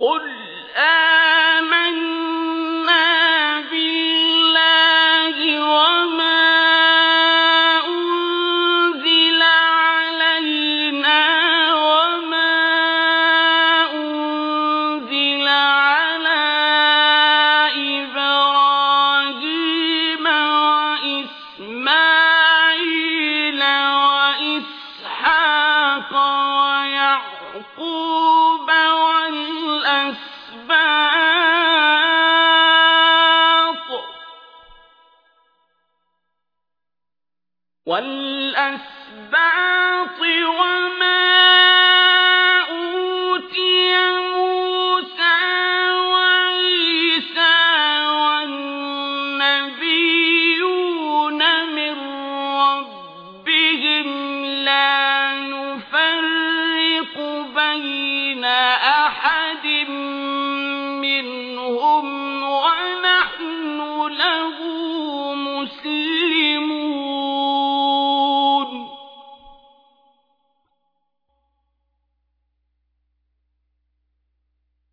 قل آمنا والأسباط وما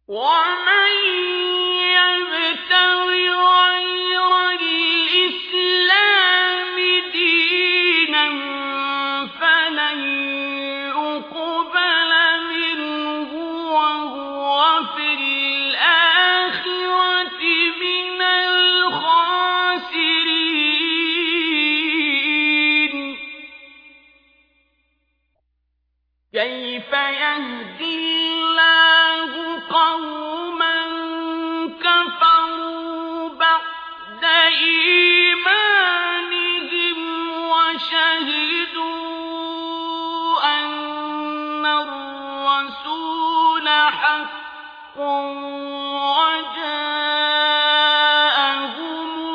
我们。الرسول حق وجاءهم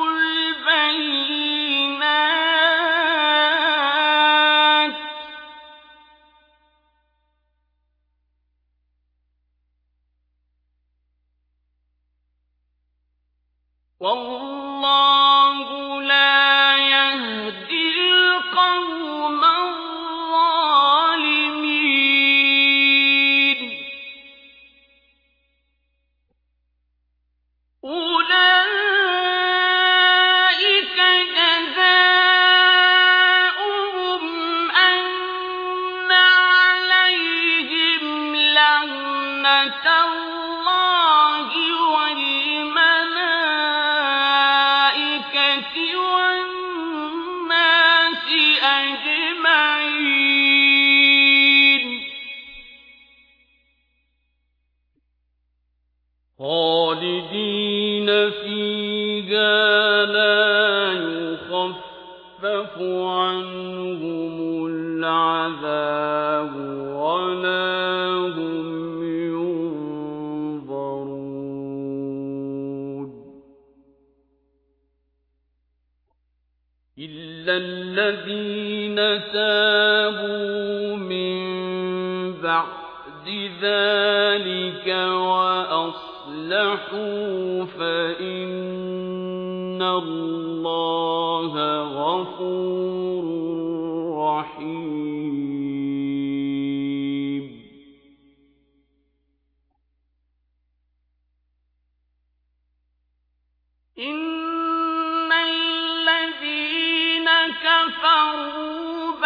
البينات. والله خالدين فيها لا يخفف عنهم العذاب الذين تابوا من بعد ذلك وأصلحوا فإن الله غفور رحيم. إن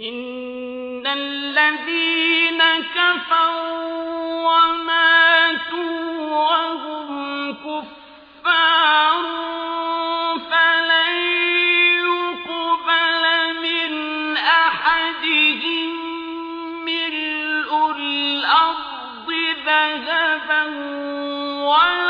إن الذين كفروا وماتوا وهم كفار فلن يقبل من أحدهم ملء الأرض ذهبا ولا